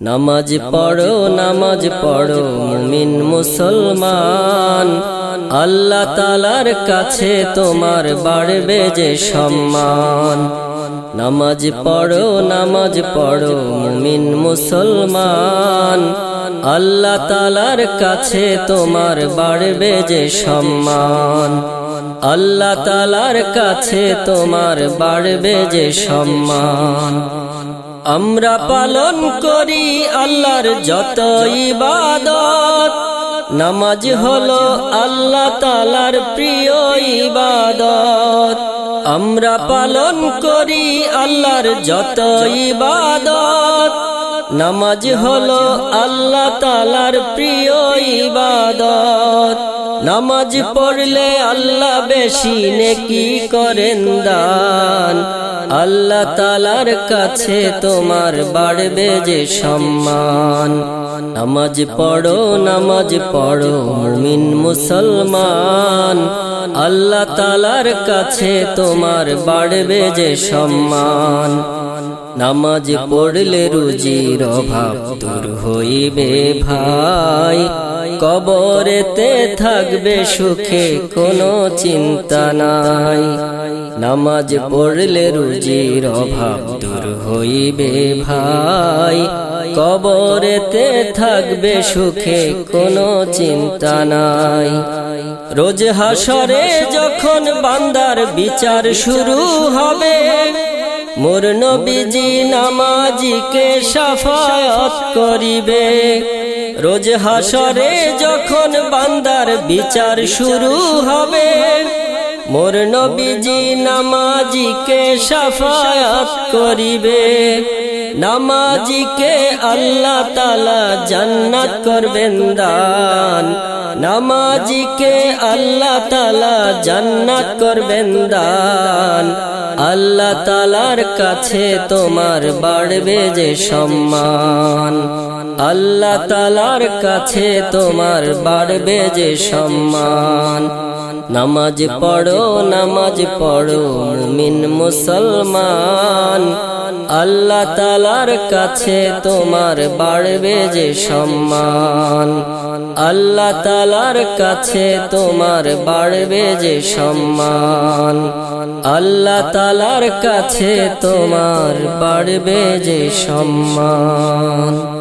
নামাজ পড়ো নামাজ পড়ো, মুমিন মুসলমান। আল্লাহ তালার কাছে তোমার বাড়বে যে সম্মান। নামাজ পড়ো নামাজ পড়ো, মুমিন মুসলমান। আল্লাহ তালার কাছে তোমার বাড়বে যে সম্মান। আল্লাহ তালার কাছে তোমার বাড়বে যে সম্মান। আমরা পালন করি আল্লাহর যত ইবাদত। নামাজ হলো আল্লাহ তালার প্রিয় ইবাদত। আমরা পালন করি আল্লাহর যত ইবাদত। নামাজ হলো আল্লাহ তালার প্রিয় ইবাদত। নামাজ পড়লে আল্লাহ বেশি নেকি করেন দান। আল্লাহ তালার কাছে তোমার বাড়বে যে সম্মান। নামাজ পড়ো নামাজ পড়ো মুমিন মুসলমান। আল্লাহ তালার কাছে তোমার বাড়বে যে সম্মান। নামাজ পড়লে রুজির অভাব দূর হইবে ভাই। কবরেতে থাকবে সুখে, কোনো চিন্তা নাই। নামাজ পড়লে রুজির অভাব দূর হইবে ভাই। কবরেতে থাকবে সুখে, কোনো চিন্তা নাই। রোজ হাসরে যখন বান্দার বিচার শুরু হবে মোর নবীজি নামাজিকে সাফায়াত করিবে। রোজ হাসরে যখন বান্দার বিচার শুরু হবে মোর নবীজি নামাজিকে সাফায়াত করিবে। নামাজিকে আল্লাহ তালা জান্নাত করবেন দান। নামাজিকে আল্লাহ তালা জান্নাত করবেন দান। আল্লাহ তালার কাছে তোমার বাড়বে যে সম্মান। আল্লাহ তালার কাছে তোমার বাড়বে যে সম্মান। নামাজ পড়ো নামাজ পড়ো, মুমিন মুসলমান। আল্লাহ তালার কাছে তোমার বাড়বে যে সম্মান। আল্লাহ তালার কাছে তোমার বাড়বে যে সম্মান। আল্লাহ তালার কাছে তোমার বাড়বে যে সম্মান।